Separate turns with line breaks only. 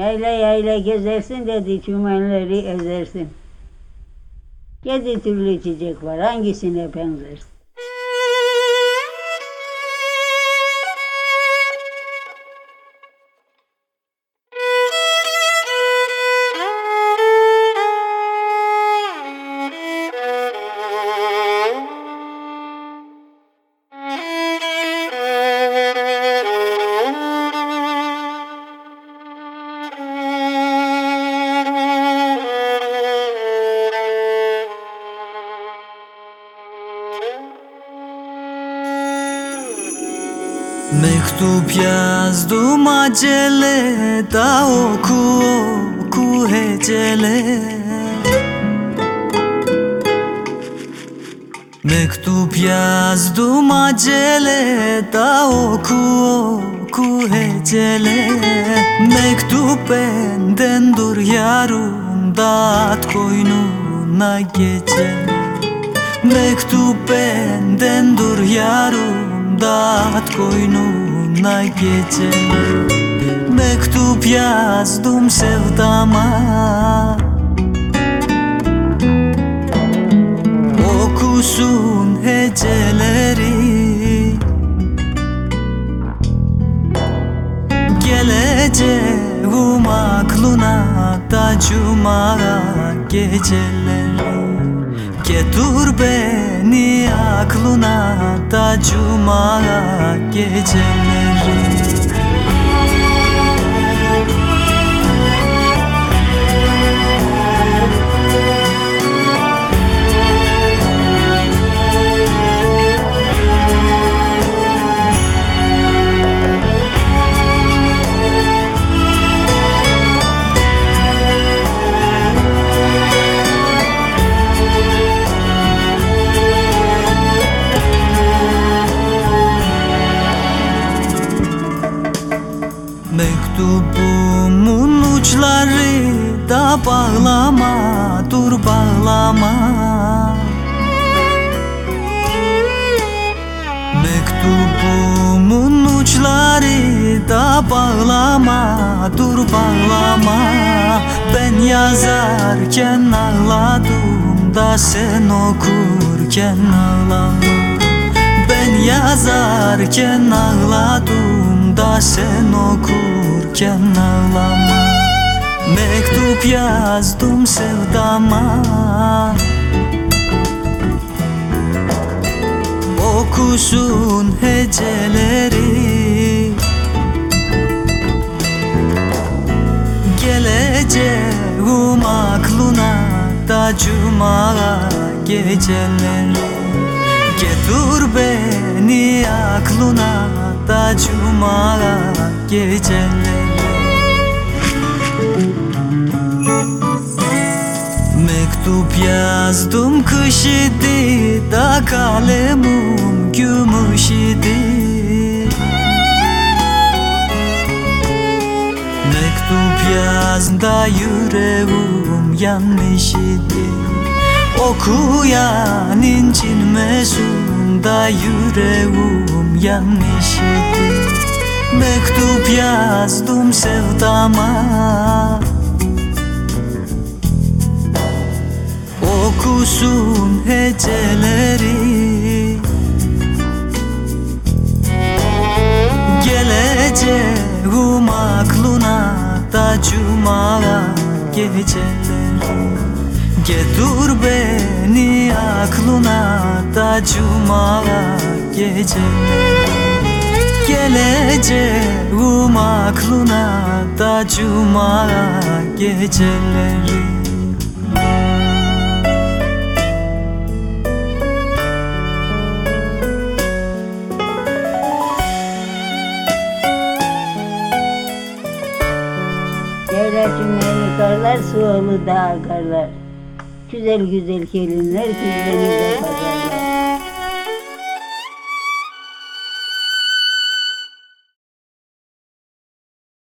Yayla yayla gezersin dedi çümenleri ezersin. Yedi türlü çiçek var hangisine benzersin?
Mektup yazdım acele da oku oku hecele Mektup yazdım acele da oku oku hecele Mektup benden dur yarım dağıt koynuna gecele Mektup benden dur yarım dağıt koynuna geceler Mektup yazdım sevdama. Okusun heceleri. Geleceğim aklına da cuma geceleri. Getir beni aklına da cuma geceleri Mektubumun uçları da bağlama dur bağlama. Mektubumun uçları da bağlama dur bağlama. Ben yazarken ağladım da sen okurken ağlama. Ben yazarken ağladım da sen okurken ağlama. Mektup yazdım sevdama. Okusun heceleri. Geleceğim aklına da cuma geceleri. Getir beni aklına da cuma geceleri. Mektup yazdım kış idi da kalemim gümüş idi. Mektup yaz da yüreğim yanmış idi. Okuyan incinmesin da yüreğim yanmış idi Mektup yazdım sevdama. Okusun heceleri. Geleceğim aklına da cuma geceleri Getir beni aklına da geceleri Geleceğim aklına da cuma geceleri
Yayla çimleri karlar, sualı dağ karlar. Güzel güzel gelinler güzeli de pazarlar.